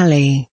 alley